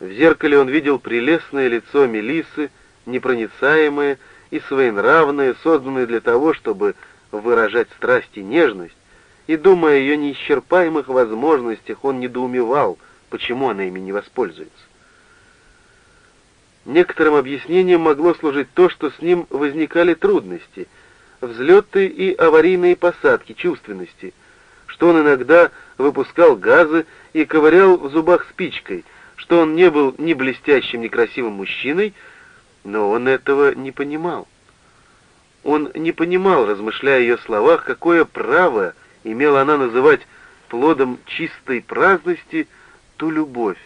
В зеркале он видел прелестное лицо Мелисы, непроницаемое и своенравное, созданное для того, чтобы выражать страсть и нежность, и, думая о ее неисчерпаемых возможностях, он недоумевал, почему она ими не воспользуется. Некоторым объяснением могло служить то, что с ним возникали трудности, взлеты и аварийные посадки чувственности, что он иногда выпускал газы и ковырял в зубах спичкой, что он не был ни блестящим, ни красивым мужчиной, но он этого не понимал. Он не понимал, размышляя о ее словах, какое право имела она называть плодом чистой праздности ту любовь,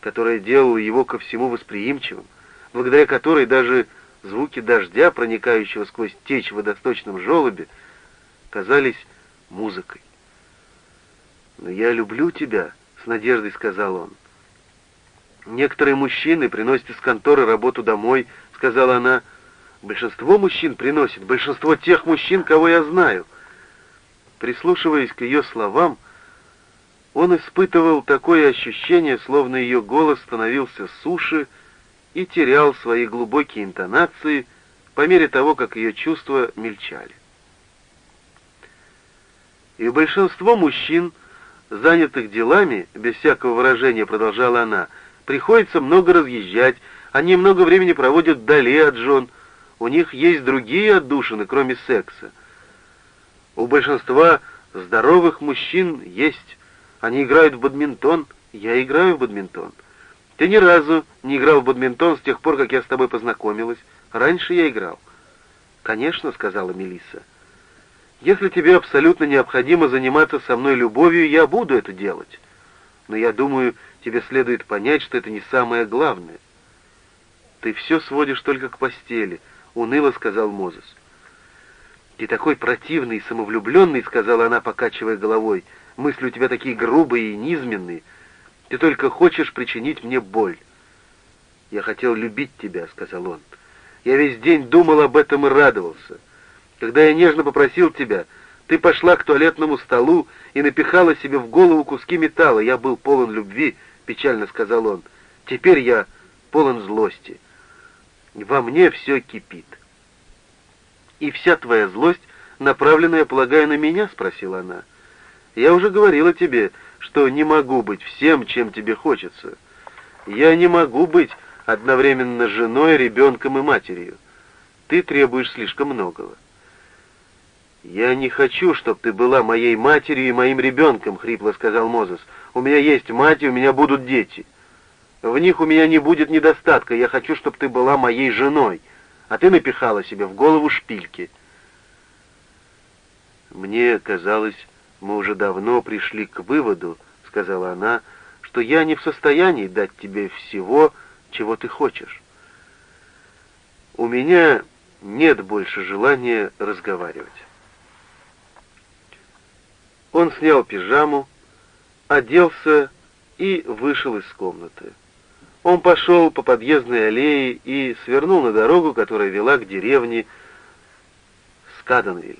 которая делала его ко всему восприимчивым, благодаря которой даже звуки дождя, проникающего сквозь течь в водосточном желобе, казались музыкой. «Но я люблю тебя», — с надеждой сказал он. «Некоторые мужчины приносят из конторы работу домой», — сказала она. «Большинство мужчин приносит, большинство тех мужчин, кого я знаю». Прислушиваясь к ее словам, он испытывал такое ощущение, словно ее голос становился суше и терял свои глубокие интонации по мере того, как ее чувства мельчали. И большинство мужчин, занятых делами, без всякого выражения продолжала она, приходится много разъезжать, они много времени проводят вдали от жен, у них есть другие отдушины, кроме секса. У большинства здоровых мужчин есть. Они играют в бадминтон, я играю в бадминтон. Ты ни разу не играл в бадминтон с тех пор, как я с тобой познакомилась. Раньше я играл. Конечно, сказала Мелисса. Если тебе абсолютно необходимо заниматься со мной любовью, я буду это делать. Но я думаю, тебе следует понять, что это не самое главное. Ты все сводишь только к постели, уныло сказал Мозес. «Ты такой противный и самовлюбленный», — сказала она, покачивая головой. «Мысли у тебя такие грубые и низменные. Ты только хочешь причинить мне боль». «Я хотел любить тебя», — сказал он. «Я весь день думал об этом и радовался. Когда я нежно попросил тебя, ты пошла к туалетному столу и напихала себе в голову куски металла. Я был полон любви», — печально сказал он. «Теперь я полон злости. Во мне все кипит». «И вся твоя злость направлена, я полагаю, на меня?» — спросила она. «Я уже говорила тебе, что не могу быть всем, чем тебе хочется. Я не могу быть одновременно женой, ребенком и матерью. Ты требуешь слишком многого». «Я не хочу, чтобы ты была моей матерью и моим ребенком», — хрипло сказал Мозес. «У меня есть мать, и у меня будут дети. В них у меня не будет недостатка. Я хочу, чтобы ты была моей женой а ты напихала себе в голову шпильки. Мне казалось, мы уже давно пришли к выводу, сказала она, что я не в состоянии дать тебе всего, чего ты хочешь. У меня нет больше желания разговаривать. Он снял пижаму, оделся и вышел из комнаты. Он пошел по подъездной аллее и свернул на дорогу, которая вела к деревне Скаденвиль.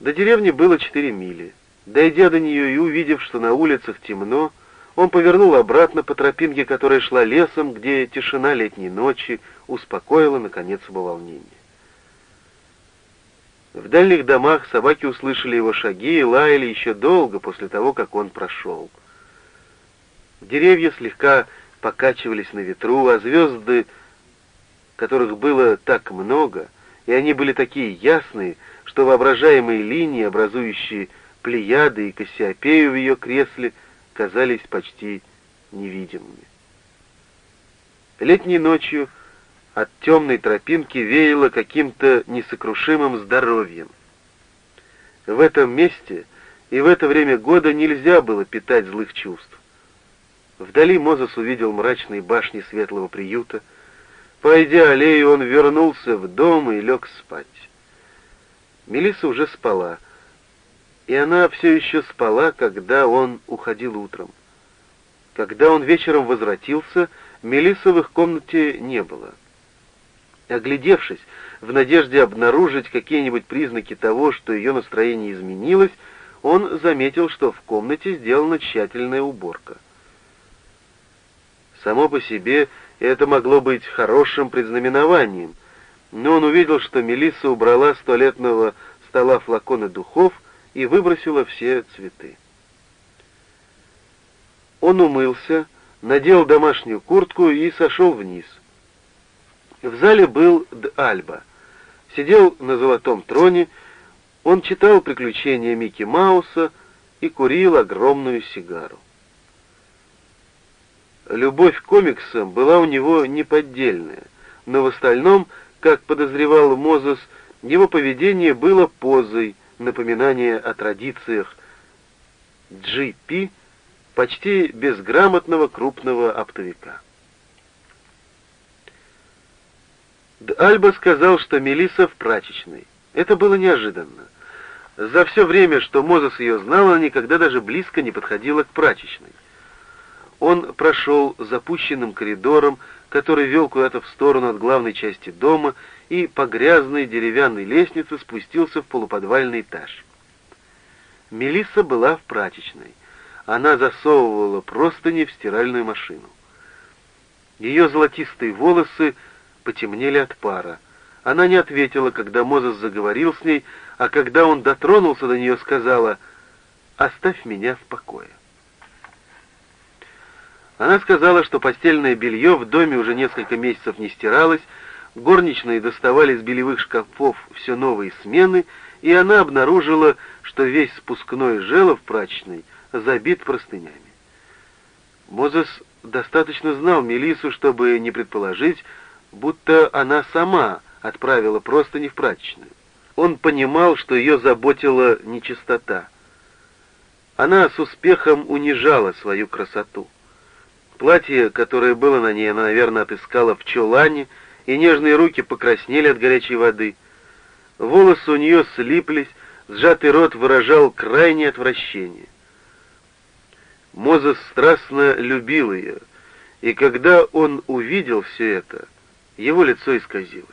До деревни было четыре мили. Дойдя до нее и увидев, что на улицах темно, он повернул обратно по тропинке, которая шла лесом, где тишина летней ночи успокоила, наконец, его волнение. В дальних домах собаки услышали его шаги и лаяли еще долго после того, как он прошел. Деревья слегка покачивались на ветру, а звезды, которых было так много, и они были такие ясные, что воображаемые линии, образующие Плеяды и Кассиопею в ее кресле, казались почти невидимыми. Летней ночью от темной тропинки веяло каким-то несокрушимым здоровьем. В этом месте и в это время года нельзя было питать злых чувств. Вдали Мозес увидел мрачные башни светлого приюта. Пройдя аллею, он вернулся в дом и лег спать. Мелисса уже спала, и она все еще спала, когда он уходил утром. Когда он вечером возвратился, Мелиссы в их комнате не было. Оглядевшись, в надежде обнаружить какие-нибудь признаки того, что ее настроение изменилось, он заметил, что в комнате сделана тщательная уборка. Само по себе это могло быть хорошим предзнаменованием, но он увидел, что Мелисса убрала с туалетного стола флаконы духов и выбросила все цветы. Он умылся, надел домашнюю куртку и сошел вниз. В зале был Д'Альба. Сидел на золотом троне, он читал «Приключения Микки Мауса» и курил огромную сигару. Любовь к комиксам была у него неподдельная, но в остальном, как подозревал Мозес, его поведение было позой, напоминание о традициях GP, почти безграмотного крупного оптовика. Альба сказал, что Мелиса в прачечной. Это было неожиданно. За все время, что Мозес ее знал, она никогда даже близко не подходила к прачечной. Он прошел запущенным коридором, который вел куда-то в сторону от главной части дома, и по грязной деревянной лестнице спустился в полуподвальный этаж. Мелисса была в прачечной. Она засовывала простыни в стиральную машину. Ее золотистые волосы потемнели от пара. Она не ответила, когда Мозес заговорил с ней, а когда он дотронулся до нее, сказала «Оставь меня в покое». Она сказала, что постельное белье в доме уже несколько месяцев не стиралось, горничные доставали из белевых шкафов все новые смены, и она обнаружила, что весь спускной желоб прачечной забит простынями. Мозес достаточно знал Мелису, чтобы не предположить, будто она сама отправила простыни в прачечную. Он понимал, что ее заботила нечистота. Она с успехом унижала свою красоту. Платье, которое было на ней, она, наверное, отыскала в чулане, и нежные руки покраснели от горячей воды. Волосы у нее слиплись, сжатый рот выражал крайнее отвращение. Мозес страстно любил ее, и когда он увидел все это, его лицо исказилось.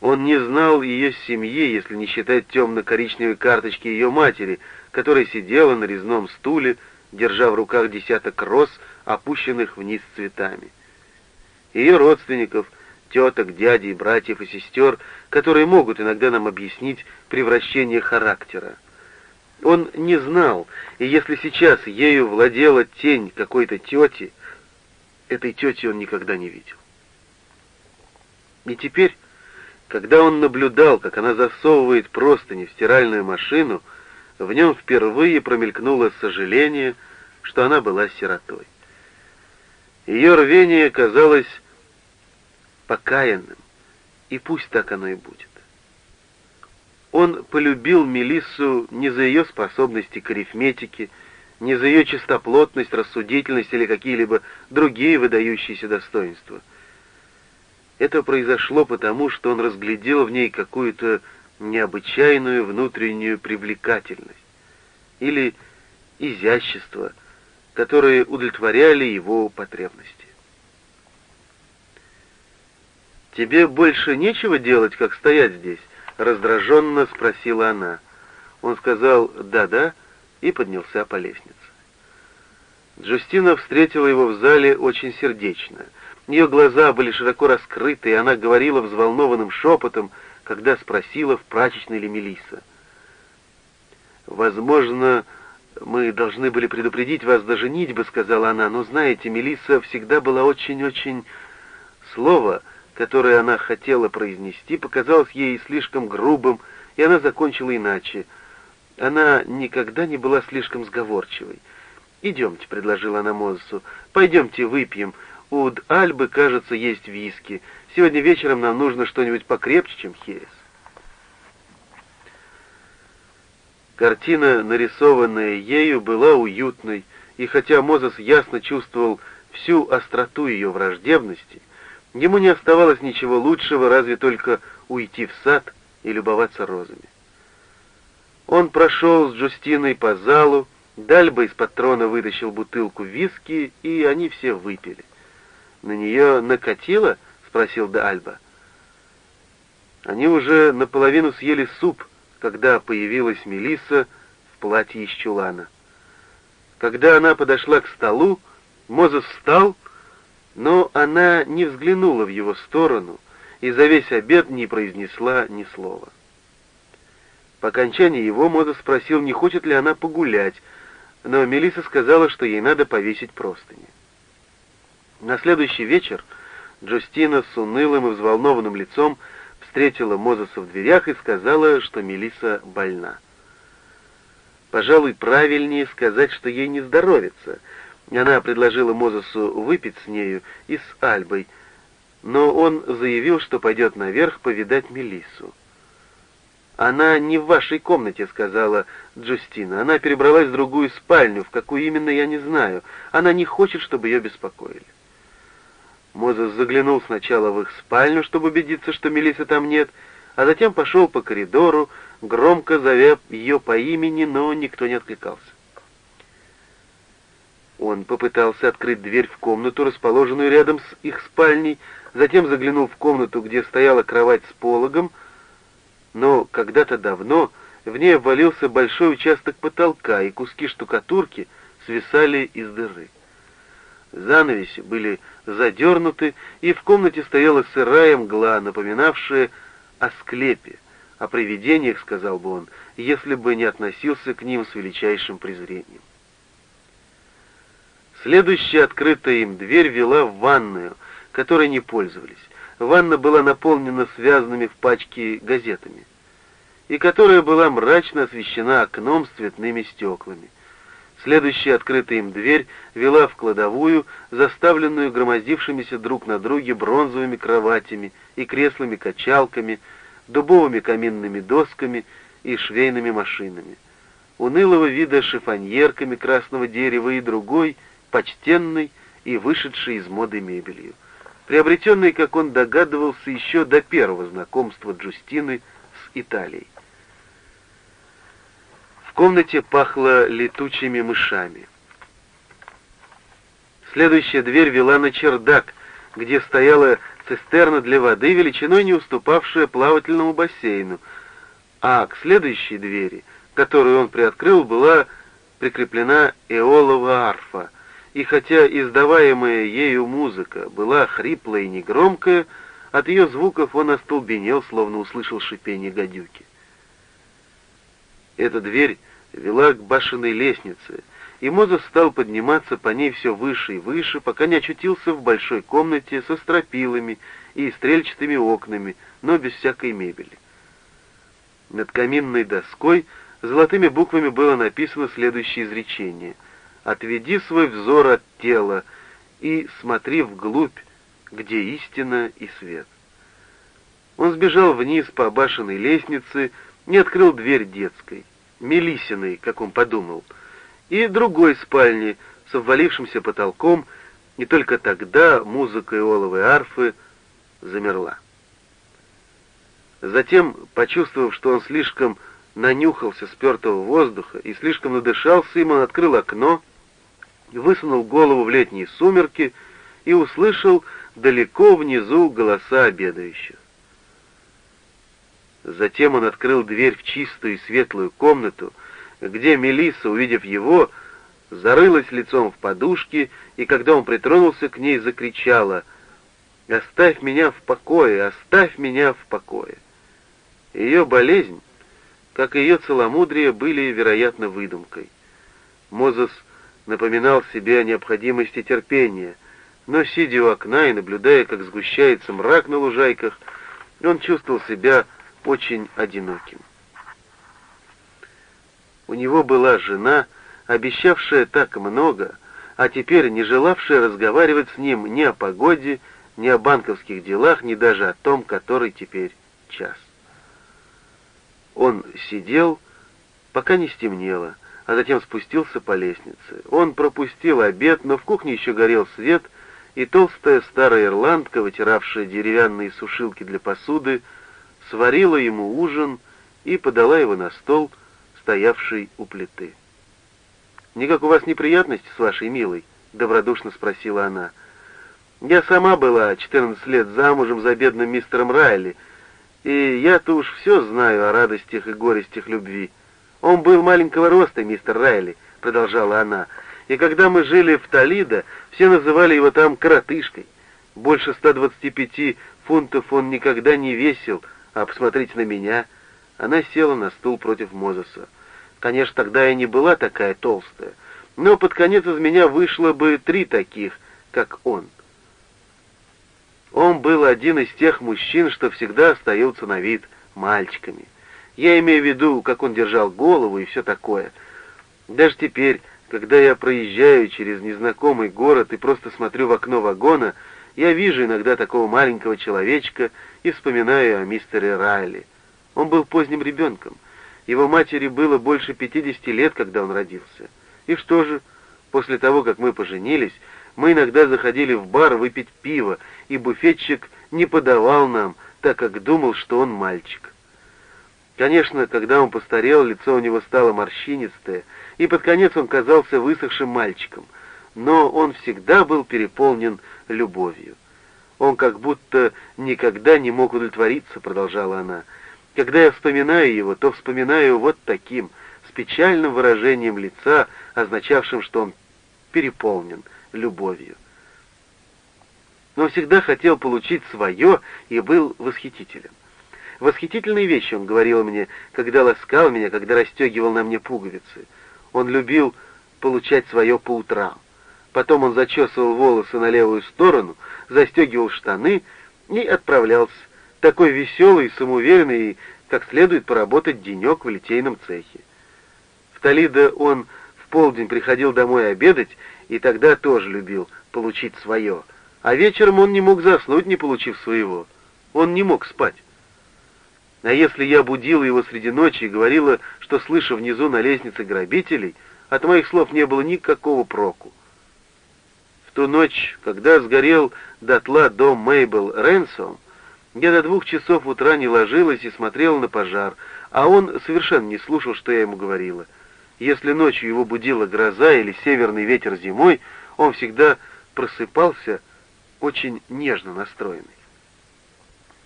Он не знал ее семьи, если не считать темно-коричневой карточки ее матери, которая сидела на резном стуле, держа в руках десяток роз, опущенных вниз цветами. Ее родственников, теток, дядей, братьев и сестер, которые могут иногда нам объяснить превращение характера. Он не знал, и если сейчас ею владела тень какой-то тети, этой тети он никогда не видел. И теперь, когда он наблюдал, как она засовывает простыни в стиральную машину, в нем впервые промелькнуло сожаление, что она была сиротой. Ее рвение казалось покаянным, и пусть так оно и будет. Он полюбил Мелиссу не за ее способности к арифметике, не за ее чистоплотность, рассудительность или какие-либо другие выдающиеся достоинства. Это произошло потому, что он разглядел в ней какую-то необычайную внутреннюю привлекательность или изящество – которые удовлетворяли его потребности. «Тебе больше нечего делать, как стоять здесь?» — раздраженно спросила она. Он сказал «да-да» и поднялся по лестнице. Джустина встретила его в зале очень сердечно. Ее глаза были широко раскрыты, и она говорила взволнованным шепотом, когда спросила, в прачечной ли Мелисса. «Возможно, «Мы должны были предупредить вас до женитьбы», — сказала она, «но знаете, Мелисса всегда была очень-очень...» Слово, которое она хотела произнести, показалось ей слишком грубым, и она закончила иначе. Она никогда не была слишком сговорчивой. «Идемте», — предложила она Мозесу, — «пойдемте выпьем. У Альбы, кажется, есть виски. Сегодня вечером нам нужно что-нибудь покрепче, чем херес». Картина, нарисованная ею, была уютной, и хотя Мозес ясно чувствовал всю остроту ее враждебности, ему не оставалось ничего лучшего, разве только уйти в сад и любоваться розами. Он прошел с Джустиной по залу, Дальба из патрона вытащил бутылку виски, и они все выпили. «На нее накатило?» — спросил Дальба. Они уже наполовину съели суп — когда появилась Мелисса в платье из чулана. Когда она подошла к столу, Мозес встал, Но она не взглянула в его сторону и за весь обед не произнесла ни слова. По окончании его Мозес спросил, не хочет ли она погулять, но Мелиса сказала, что ей надо повесить простыни. На следующий вечер Джустина с унылым и взволнованным лицом встретила Мозеса в дверях и сказала, что Мелиса больна. Пожалуй, правильнее сказать, что ей не здоровится. Она предложила Мозесу выпить с нею и с Альбой, но он заявил, что пойдет наверх повидать Мелиссу. «Она не в вашей комнате», — сказала Джустина. «Она перебралась в другую спальню, в какую именно я не знаю. Она не хочет, чтобы ее беспокоили». Мозес заглянул сначала в их спальню, чтобы убедиться, что Мелисы там нет, а затем пошел по коридору, громко зовя ее по имени, но никто не откликался. Он попытался открыть дверь в комнату, расположенную рядом с их спальней, затем заглянул в комнату, где стояла кровать с пологом, но когда-то давно в ней обвалился большой участок потолка, и куски штукатурки свисали из дыры. Занавеси были задернуты, и в комнате стояла сырая мгла, напоминавшая о склепе, о привидениях, сказал бы он, если бы не относился к ним с величайшим презрением. Следующая открытая им дверь вела в ванную, которой не пользовались. Ванна была наполнена связанными в пачке газетами, и которая была мрачно освещена окном с цветными стеклами. Следующая открытая им дверь вела в кладовую, заставленную громоздившимися друг на друге бронзовыми кроватями и креслами-качалками, дубовыми каминными досками и швейными машинами, унылого вида шифоньерками красного дерева и другой, почтенной и вышедшей из моды мебелью, приобретенной, как он догадывался, еще до первого знакомства Джустины с Италией комнате пахло летучими мышами. Следующая дверь вела на чердак, где стояла цистерна для воды, величиной не уступавшая плавательному бассейну, а к следующей двери, которую он приоткрыл, была прикреплена эолова арфа, и хотя издаваемая ею музыка была хриплая и негромкая, от ее звуков он остолбенел, словно услышал шипение гадюки. Эта дверь вела к башенной лестнице, и Мозес стал подниматься по ней все выше и выше, пока не очутился в большой комнате со стропилами и стрельчатыми окнами, но без всякой мебели. Над каминной доской золотыми буквами было написано следующее изречение «Отведи свой взор от тела и смотри вглубь, где истина и свет». Он сбежал вниз по башенной лестнице, не открыл дверь детской. Мелисиной, как он подумал, и другой спальни с обвалившимся потолком, и только тогда музыка иоловой арфы замерла. Затем, почувствовав, что он слишком нанюхался спертого воздуха и слишком надышался им, он открыл окно, высунул голову в летние сумерки и услышал далеко внизу голоса обедающих. Затем он открыл дверь в чистую и светлую комнату, где Мелисса, увидев его, зарылась лицом в подушки, и когда он притронулся к ней, закричала «Оставь меня в покое! Оставь меня в покое!» Ее болезнь, как и ее целомудрие, были, вероятно, выдумкой. Мозес напоминал себе о необходимости терпения, но, сидя у окна и наблюдая, как сгущается мрак на лужайках, он чувствовал себя очень одиноким. У него была жена, обещавшая так много, а теперь не желавшая разговаривать с ним ни о погоде, ни о банковских делах, ни даже о том, который теперь час. Он сидел, пока не стемнело, а затем спустился по лестнице. Он пропустил обед, но в кухне еще горел свет, и толстая старая ирландка, вытиравшая деревянные сушилки для посуды, сварила ему ужин и подала его на стол, стоявший у плиты. «Никак у вас неприятности с вашей милой?» — добродушно спросила она. «Я сама была 14 лет замужем за бедным мистером Райли, и я-то уж все знаю о радостях и горестях любви. Он был маленького роста, мистер Райли», — продолжала она, — И когда мы жили в Толидо, все называли его там коротышкой. Больше 125 фунтов он никогда не весил, а посмотрите на меня. Она села на стул против Мозеса. Конечно, тогда я не была такая толстая, но под конец из меня вышло бы три таких, как он. Он был один из тех мужчин, что всегда остаются на вид мальчиками. Я имею в виду, как он держал голову и все такое. Даже теперь, когда я проезжаю через незнакомый город и просто смотрю в окно вагона, я вижу иногда такого маленького человечка и вспоминаю о мистере Райли. Он был поздним ребенком. Его матери было больше 50 лет, когда он родился. И что же, после того, как мы поженились, мы иногда заходили в бар выпить пиво, и буфетчик не подавал нам, так как думал, что он мальчик. Конечно, когда он постарел, лицо у него стало морщинистое, и под конец он казался высохшим мальчиком, но он всегда был переполнен любовью. Он как будто никогда не мог удовлетвориться, продолжала она. Когда я вспоминаю его, то вспоминаю вот таким, с печальным выражением лица, означавшим, что он переполнен любовью. Но всегда хотел получить свое и был восхитителен. Восхитительные вещи он говорил мне, когда ласкал меня, когда расстегивал на мне пуговицы. Он любил получать свое по утрам. Потом он зачесывал волосы на левую сторону, застегивал штаны и отправлялся, такой веселый, самоуверенный и как следует поработать денек в литейном цехе. В Толидо он в полдень приходил домой обедать, и тогда тоже любил получить свое. А вечером он не мог заснуть, не получив своего. Он не мог спать. А если я будила его среди ночи и говорила, что слышу внизу на лестнице грабителей, от моих слов не было никакого проку. Ту ночь, когда сгорел дотла дом Мейбл Ренсом, я до двух часов утра не ложилась и смотрела на пожар, а он совершенно не слушал, что я ему говорила. Если ночью его будила гроза или северный ветер зимой, он всегда просыпался очень нежно настроенный.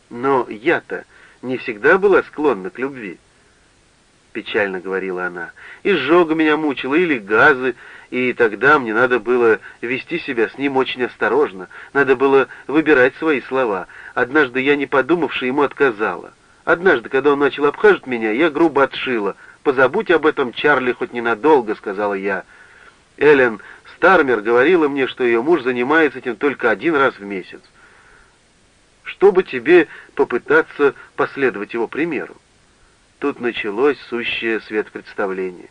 Но я-то не всегда была склонна к любви. Печально говорила она. Изжога меня мучила или газы, и тогда мне надо было вести себя с ним очень осторожно, надо было выбирать свои слова. Однажды я, не подумавши, ему отказала. Однажды, когда он начал обхаживать меня, я грубо отшила. «Позабудь об этом, Чарли, хоть ненадолго», — сказала я. Эллен Стармер говорила мне, что ее муж занимается этим только один раз в месяц чтобы тебе попытаться последовать его примеру. Тут началось сущее свет представление.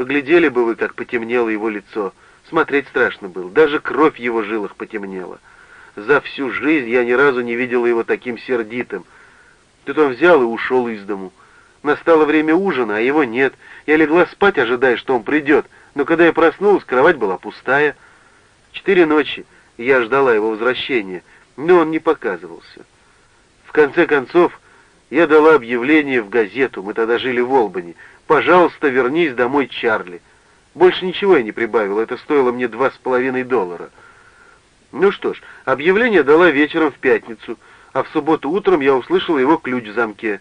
Поглядели бы вы, как потемнело его лицо. Смотреть страшно было. Даже кровь в его жилах потемнела. За всю жизнь я ни разу не видела его таким сердитым. Тут он взял и ушел из дому. Настало время ужина, а его нет. Я легла спать, ожидая, что он придет. Но когда я проснулась, кровать была пустая. Четыре ночи я ждала его возвращения но он не показывался. В конце концов, я дала объявление в газету, мы тогда жили в Олбани. «Пожалуйста, вернись домой, Чарли». Больше ничего я не прибавил, это стоило мне два с половиной доллара. Ну что ж, объявление дала вечером в пятницу, а в субботу утром я услышал его ключ в замке.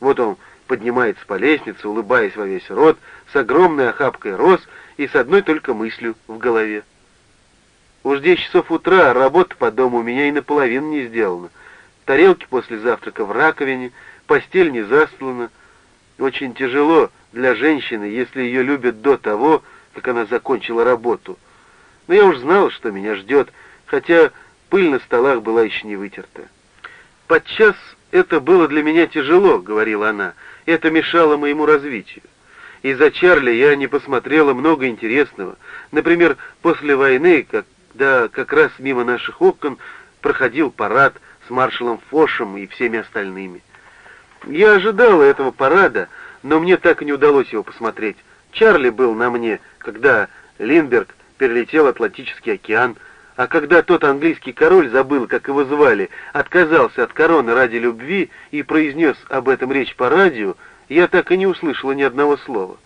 Вот он поднимается по лестнице, улыбаясь во весь рот, с огромной охапкой роз и с одной только мыслью в голове. Уж 10 часов утра, а работа по дому у меня и наполовину не сделана. Тарелки после завтрака в раковине, постель не застлана. Очень тяжело для женщины, если ее любят до того, как она закончила работу. Но я уж знал, что меня ждет, хотя пыль на столах была еще не вытерта. «Подчас это было для меня тяжело», — говорила она, — «это мешало моему развитию. Из-за Чарли я не посмотрела много интересного. Например, после войны, как да как раз мимо наших окон проходил парад с маршалом Фошем и всеми остальными. Я ожидала этого парада, но мне так и не удалось его посмотреть. Чарли был на мне, когда Линдберг перелетел Атлантический океан, а когда тот английский король, забыл, как его звали, отказался от короны ради любви и произнес об этом речь по радио, я так и не услышала ни одного слова.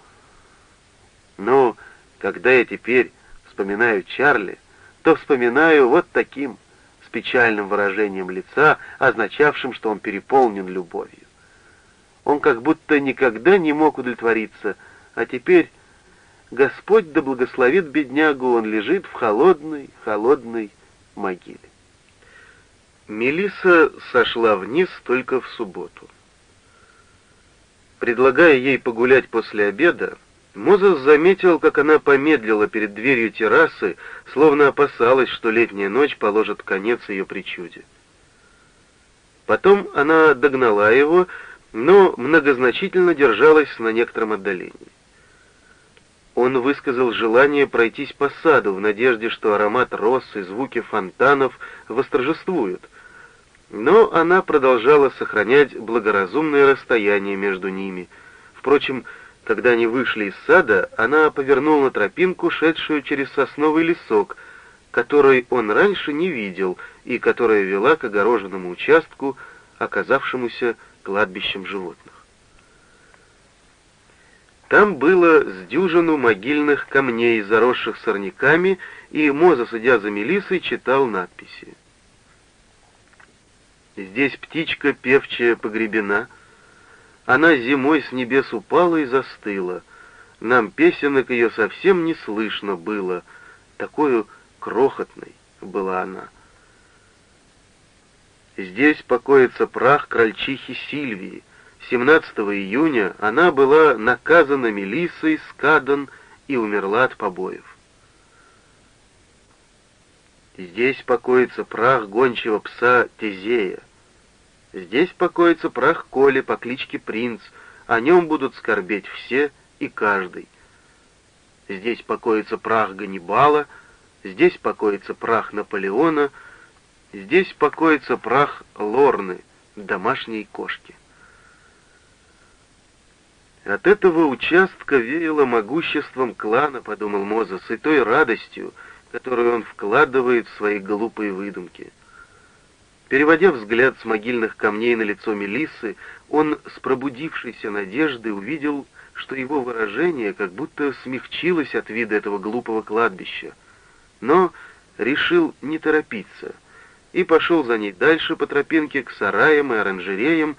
Но когда я теперь вспоминаю Чарли, то вспоминаю вот таким, с печальным выражением лица, означавшим, что он переполнен любовью. Он как будто никогда не мог удовлетвориться, а теперь Господь да благословит беднягу, он лежит в холодной, холодной могиле. Мелиса сошла вниз только в субботу. Предлагая ей погулять после обеда, Мозес заметил, как она помедлила перед дверью террасы, словно опасалась, что летняя ночь положит конец ее причуде. Потом она догнала его, но многозначительно держалась на некотором отдалении. Он высказал желание пройтись по саду в надежде, что аромат роз и звуки фонтанов восторжествуют, но она продолжала сохранять благоразумное расстояние между ними. Впрочем, когда они вышли из сада, она повернула на тропинку, шедшую через сосновый лесок, который он раньше не видел и которая вела к огороженному участку, оказавшемуся кладбищем животных. Там было с дюжину могильных камней, заросших сорняками, и Моза, сидя за Мелиссой, читал надписи. Здесь птичка певчая погребена — она зимой с небес упала и застыла. Нам песенок ее совсем не слышно было. Такою крохотной была она. Здесь покоится прах крольчихи Сильвии. 17 июня она была наказана Мелиссой Скадан и умерла от побоев. Здесь покоится прах гончего пса Тезея. Здесь покоится прах Коли по кличке Принц, о нем будут скорбеть все и каждый. Здесь покоится прах Ганнибала, здесь покоится прах Наполеона, здесь покоится прах Лорны, домашней кошки. От этого участка веяло могуществом клана, подумал Мозес, и той радостью, которую он вкладывает в свои глупые выдумки. Переводя взгляд с могильных камней на лицо Мелиссы, он с пробудившейся надеждой увидел, что его выражение как будто смягчилось от вида этого глупого кладбища, но решил не торопиться и пошел за ней дальше по тропинке к сараям и оранжереям,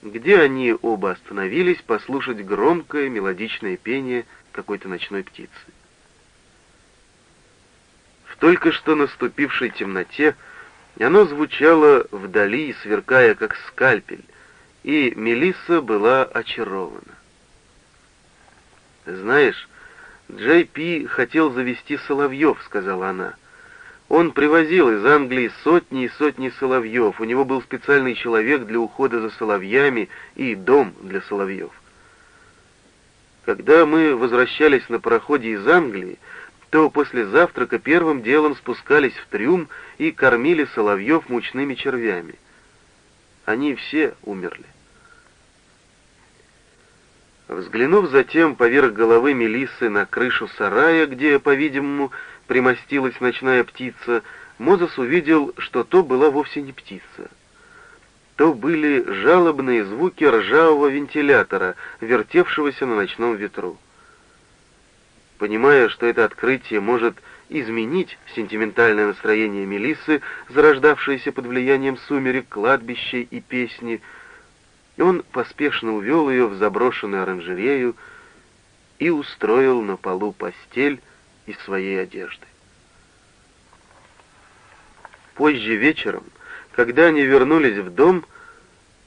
где они оба остановились послушать громкое мелодичное пение какой-то ночной птицы. В только что наступившей темноте оно звучало вдали, сверкая как скальпель, и Мелисса была очарована. «Знаешь, Джей Пи хотел завести соловьев», — сказала она. «Он привозил из Англии сотни и сотни соловьев. У него был специальный человек для ухода за соловьями и дом для соловьев. Когда мы возвращались на пароходе из Англии, то после завтрака первым делом спускались в трюм и кормили соловьев мучными червями. Они все умерли. Взглянув затем поверх головы Мелиссы на крышу сарая, где, по-видимому, примостилась ночная птица, Мозес увидел, что то была вовсе не птица. То были жалобные звуки ржавого вентилятора, вертевшегося на ночном ветру. Понимая, что это открытие может изменить сентиментальное настроение Мелиссы, зарождавшееся под влиянием сумерек, кладбища и песни, он поспешно увел ее в заброшенную оранжерею и устроил на полу постель из своей одежды. Позже вечером, когда они вернулись в дом,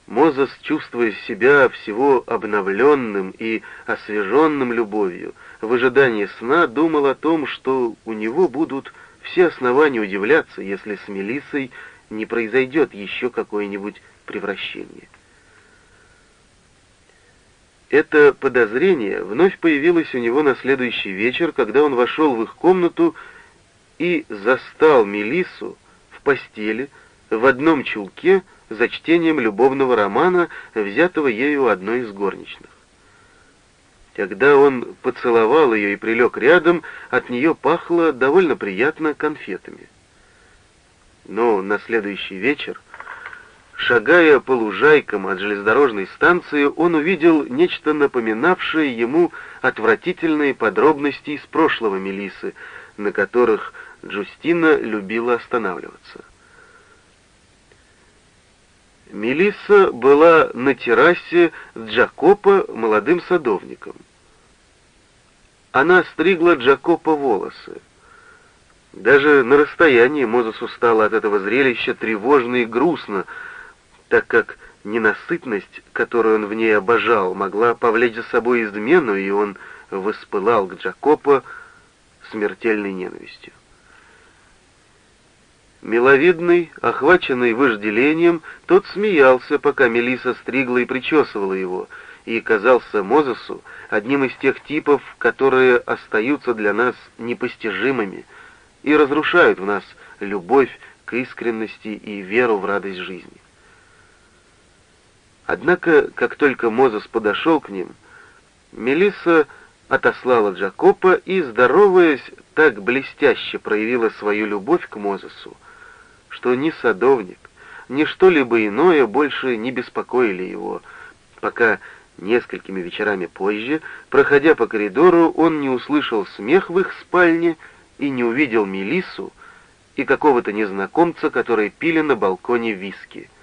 Мозес, чувствуя себя всего обновленным и освеженным любовью, в ожидании сна думал о том, что у него будут все основания удивляться, если с Мелиссой не произойдет еще какое-нибудь превращение. Это подозрение вновь появилось у него на следующий вечер, когда он вошел в их комнату и застал Мелиссу в постели в одном чулке за чтением любовного романа, взятого ею одной из горничных. Когда он поцеловал ее и прилег рядом, от нее пахло довольно приятно конфетами. Но на следующий вечер, шагая по лужайкам от железнодорожной станции, он увидел нечто напоминавшее ему отвратительные подробности из прошлого Мелисы, на которых Джустина любила останавливаться. Мелисса была на террасе с Джакопо молодым садовником. она стригла Джакопо волосы. Даже на расстоянии Мозесу стало от этого зрелища тревожно и грустно, так как ненасытность, которую он в ней обожал, могла повлечь за собой измену, и он воспылал к Джакопо смертельной ненавистью. Миловидный, охваченный вожделением, тот смеялся, пока Мелиса стригла и причесывала его, и казался Мозесу одним из тех типов, которые остаются для нас непостижимыми и разрушают в нас любовь к искренности и веру в радость жизни. Однако, как только Мозес подошел к ним, Мелисса отослала Джакопа и, здороваясь, так блестяще проявила свою любовь к Мозесу, что ни садовник, ни что-либо иное больше не беспокоили его, пока несколькими вечерами позже, проходя по коридору, он не услышал смех в их спальне и не увидел Мелиссу и какого-то незнакомца, которые пили на балконе виски —